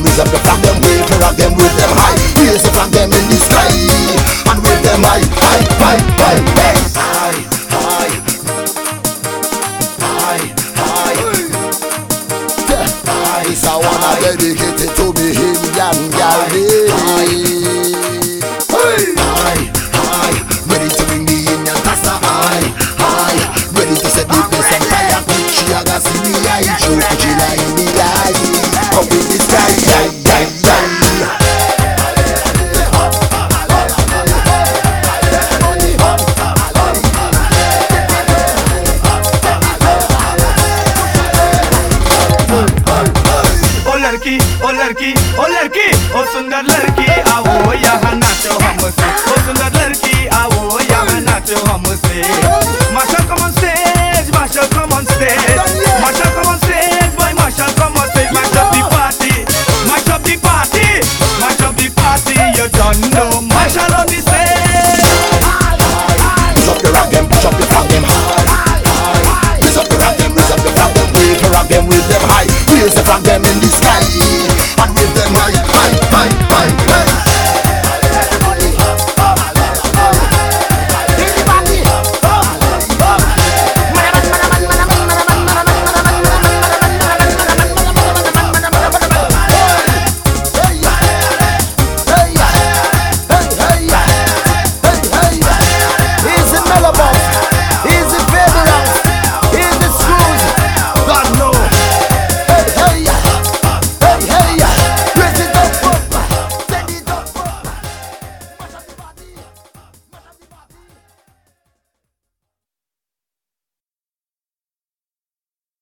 raise up the flag them, wave the rock them, wave them high. Raise the flag them in the sky and wave them high, high, high, high, high. High, high, high, high. This I wanna dedicate it to लड़की, ओ लड़की, ओ सुंदर लड़की, आओ यहाँ नाचो हमसे। ओ सुंदर लड़की, आओ यहाँ नाचो हमसे। माशा कम स्टेज माशा कम come